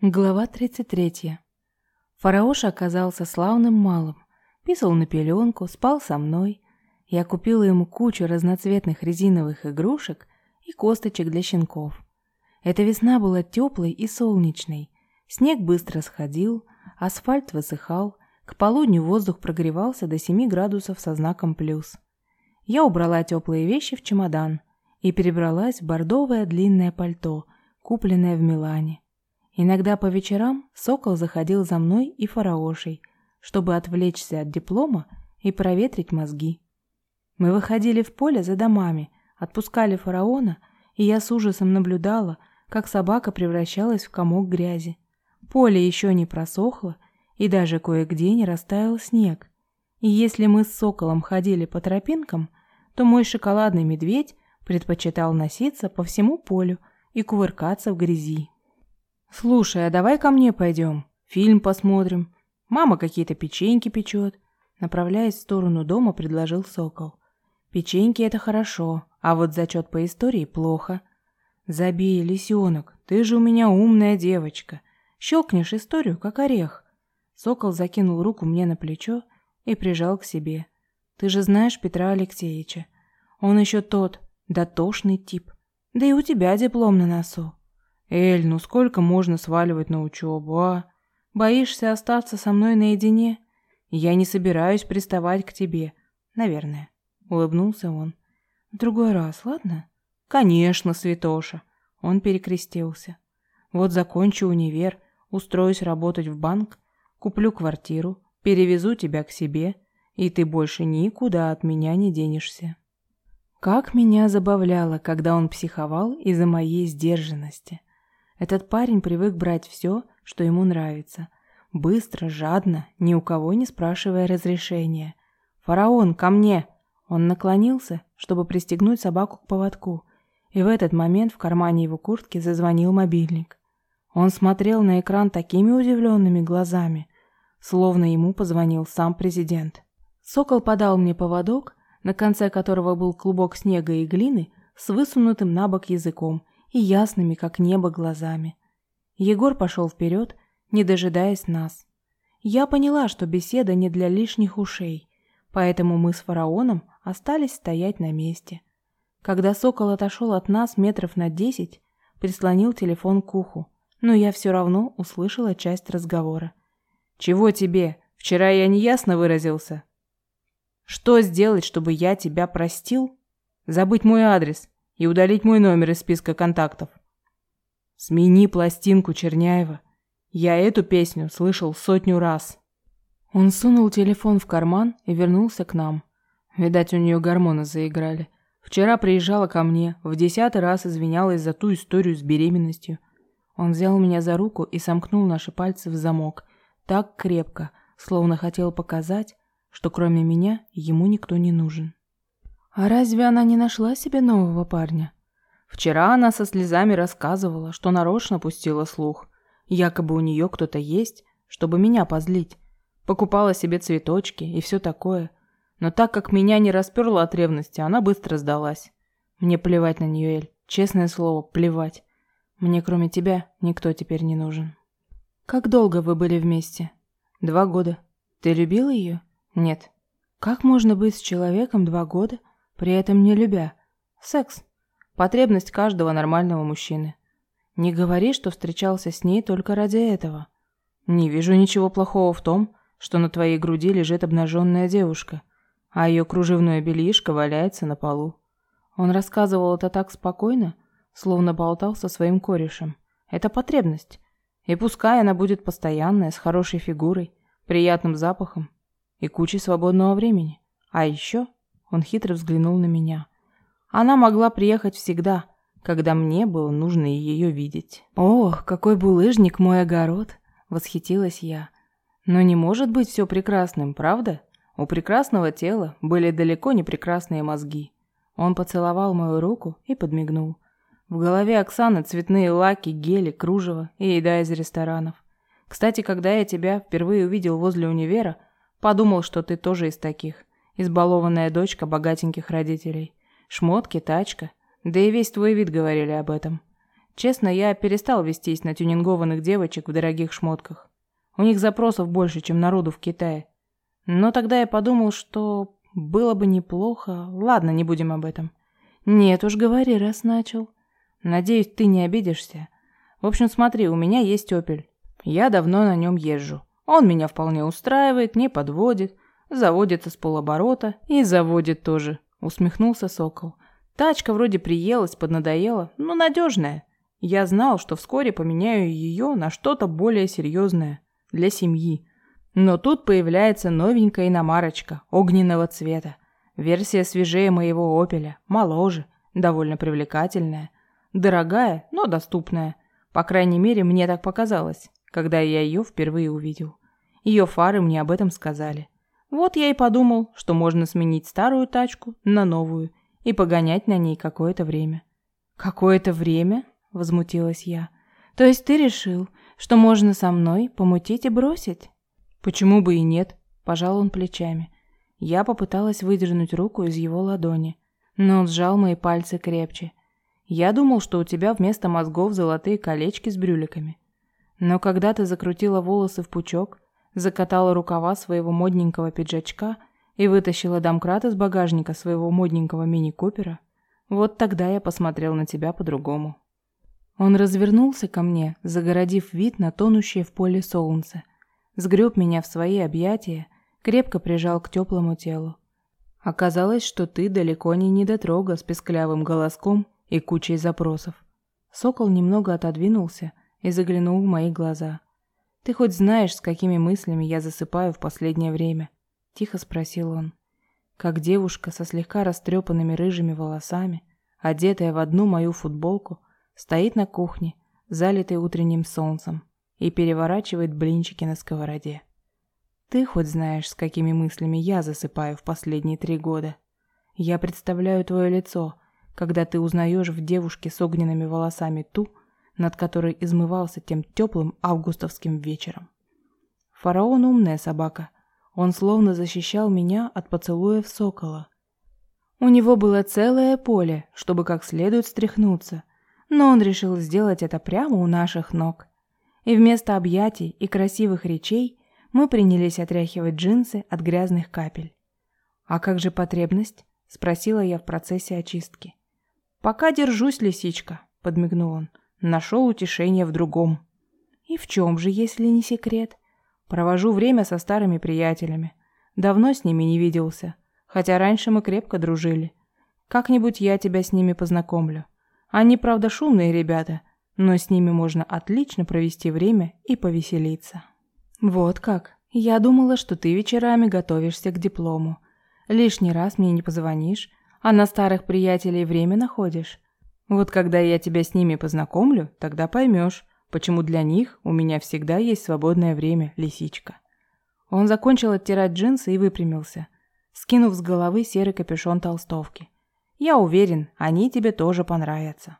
Глава 33. Фараош оказался славным малым. Писал на пеленку, спал со мной. Я купила ему кучу разноцветных резиновых игрушек и косточек для щенков. Эта весна была теплой и солнечной. Снег быстро сходил, асфальт высыхал, к полудню воздух прогревался до 7 градусов со знаком плюс. Я убрала теплые вещи в чемодан и перебралась в бордовое длинное пальто, купленное в Милане. Иногда по вечерам Сокол заходил за мной и Фараошей, чтобы отвлечься от диплома и проветрить мозги. Мы выходили в поле за домами, отпускали фараона, и я с ужасом наблюдала, как собака превращалась в комок грязи. Поле еще не просохло, и даже кое-где не растаял снег. И если мы с соколом ходили по тропинкам, то мой шоколадный медведь предпочитал носиться по всему полю и кувыркаться в грязи. «Слушай, а давай ко мне пойдем, фильм посмотрим. Мама какие-то печеньки печет». Направляясь в сторону дома, предложил Сокол. «Печеньки — это хорошо, а вот зачет по истории плохо. Забей, лисенок, ты же у меня умная девочка. Щелкнешь историю, как орех». Сокол закинул руку мне на плечо и прижал к себе. «Ты же знаешь Петра Алексеевича. Он еще тот, дотошный тип. Да и у тебя диплом на носу. «Эль, ну сколько можно сваливать на учебу, а? Боишься остаться со мной наедине? Я не собираюсь приставать к тебе, наверное», — улыбнулся он. «В другой раз, ладно?» «Конечно, святоша!» Он перекрестился. «Вот закончу универ, устроюсь работать в банк, куплю квартиру, перевезу тебя к себе, и ты больше никуда от меня не денешься». Как меня забавляло, когда он психовал из-за моей сдержанности. Этот парень привык брать все, что ему нравится. Быстро, жадно, ни у кого не спрашивая разрешения. «Фараон, ко мне!» Он наклонился, чтобы пристегнуть собаку к поводку, и в этот момент в кармане его куртки зазвонил мобильник. Он смотрел на экран такими удивленными глазами, словно ему позвонил сам президент. Сокол подал мне поводок, на конце которого был клубок снега и глины с высунутым на бок языком и ясными, как небо, глазами. Егор пошел вперед, не дожидаясь нас. Я поняла, что беседа не для лишних ушей, поэтому мы с фараоном остались стоять на месте. Когда сокол отошел от нас метров на десять, прислонил телефон к уху, но я все равно услышала часть разговора. «Чего тебе? Вчера я неясно выразился». «Что сделать, чтобы я тебя простил? Забыть мой адрес и удалить мой номер из списка контактов. Смени пластинку Черняева. Я эту песню слышал сотню раз. Он сунул телефон в карман и вернулся к нам. Видать, у нее гормоны заиграли. Вчера приезжала ко мне, в десятый раз извинялась за ту историю с беременностью. Он взял меня за руку и сомкнул наши пальцы в замок, так крепко, словно хотел показать, что кроме меня ему никто не нужен. А разве она не нашла себе нового парня? Вчера она со слезами рассказывала, что нарочно пустила слух. Якобы у нее кто-то есть, чтобы меня позлить. Покупала себе цветочки и все такое. Но так как меня не расперло от ревности, она быстро сдалась. Мне плевать на нее, Эль. Честное слово, плевать. Мне кроме тебя никто теперь не нужен. Как долго вы были вместе? Два года. Ты любила ее? Нет. Как можно быть с человеком два года, при этом не любя. Секс. Потребность каждого нормального мужчины. Не говори, что встречался с ней только ради этого. Не вижу ничего плохого в том, что на твоей груди лежит обнаженная девушка, а ее кружевное бельишко валяется на полу. Он рассказывал это так спокойно, словно болтал со своим корешем. Это потребность. И пускай она будет постоянная, с хорошей фигурой, приятным запахом и кучей свободного времени. А еще он хитро взглянул на меня. Она могла приехать всегда, когда мне было нужно ее видеть. «Ох, какой булыжник мой огород!» — восхитилась я. «Но не может быть все прекрасным, правда? У прекрасного тела были далеко не прекрасные мозги». Он поцеловал мою руку и подмигнул. В голове Оксаны цветные лаки, гели, кружево и еда из ресторанов. Кстати, когда я тебя впервые увидел возле универа, подумал, что ты тоже из таких. Избалованная дочка богатеньких родителей. Шмотки, тачка. Да и весь твой вид говорили об этом. Честно, я перестал вестись на тюнингованных девочек в дорогих шмотках. У них запросов больше, чем народу в Китае. Но тогда я подумал, что было бы неплохо... Ладно, не будем об этом. Нет уж, говори, раз начал. Надеюсь, ты не обидишься. В общем, смотри, у меня есть «Опель». Я давно на нем езжу. Он меня вполне устраивает, не подводит, заводится с полоборота и заводит тоже, усмехнулся Сокол. Тачка вроде приелась, поднадоела, но надежная. Я знал, что вскоре поменяю ее на что-то более серьезное для семьи. Но тут появляется новенькая иномарочка огненного цвета. Версия свежее моего «Опеля», моложе, довольно привлекательная. Дорогая, но доступная. По крайней мере, мне так показалось, когда я ее впервые увидел. Ее фары мне об этом сказали. Вот я и подумал, что можно сменить старую тачку на новую и погонять на ней какое-то время. «Какое-то время?» – возмутилась я. «То есть ты решил, что можно со мной помутить и бросить?» «Почему бы и нет?» – пожал он плечами. Я попыталась выдернуть руку из его ладони, но он сжал мои пальцы крепче. Я думал, что у тебя вместо мозгов золотые колечки с брюликами. Но когда ты закрутила волосы в пучок, закатала рукава своего модненького пиджачка и вытащила домкрат из багажника своего модненького мини-купера, вот тогда я посмотрел на тебя по-другому. Он развернулся ко мне, загородив вид на тонущее в поле солнце, сгреб меня в свои объятия, крепко прижал к теплому телу. Оказалось, что ты далеко не недотрога с песклявым голоском и кучей запросов. Сокол немного отодвинулся и заглянул в мои глаза. «Ты хоть знаешь, с какими мыслями я засыпаю в последнее время?» – тихо спросил он. Как девушка со слегка растрепанными рыжими волосами, одетая в одну мою футболку, стоит на кухне, залитой утренним солнцем, и переворачивает блинчики на сковороде. Ты хоть знаешь, с какими мыслями я засыпаю в последние три года? Я представляю твое лицо – когда ты узнаешь в девушке с огненными волосами ту, над которой измывался тем теплым августовским вечером. Фараон умная собака. Он словно защищал меня от поцелуев сокола. У него было целое поле, чтобы как следует стряхнуться, но он решил сделать это прямо у наших ног. И вместо объятий и красивых речей мы принялись отряхивать джинсы от грязных капель. «А как же потребность?» – спросила я в процессе очистки. «Пока держусь, лисичка», — подмигнул он. «Нашел утешение в другом». «И в чем же, если не секрет?» «Провожу время со старыми приятелями. Давно с ними не виделся, хотя раньше мы крепко дружили. Как-нибудь я тебя с ними познакомлю. Они, правда, шумные ребята, но с ними можно отлично провести время и повеселиться». «Вот как. Я думала, что ты вечерами готовишься к диплому. Лишний раз мне не позвонишь, а на старых приятелей время находишь. Вот когда я тебя с ними познакомлю, тогда поймешь, почему для них у меня всегда есть свободное время, лисичка». Он закончил оттирать джинсы и выпрямился, скинув с головы серый капюшон толстовки. «Я уверен, они тебе тоже понравятся».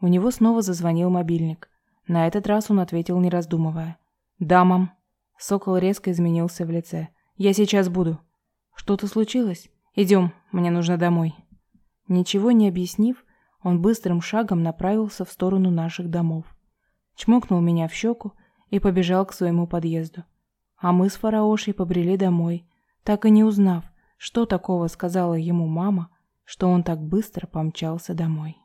У него снова зазвонил мобильник. На этот раз он ответил, не раздумывая. «Да, мам». Сокол резко изменился в лице. «Я сейчас буду». «Что-то случилось?» «Идем, мне нужно домой». Ничего не объяснив, он быстрым шагом направился в сторону наших домов. Чмокнул меня в щеку и побежал к своему подъезду. А мы с Фараошей побрели домой, так и не узнав, что такого сказала ему мама, что он так быстро помчался домой.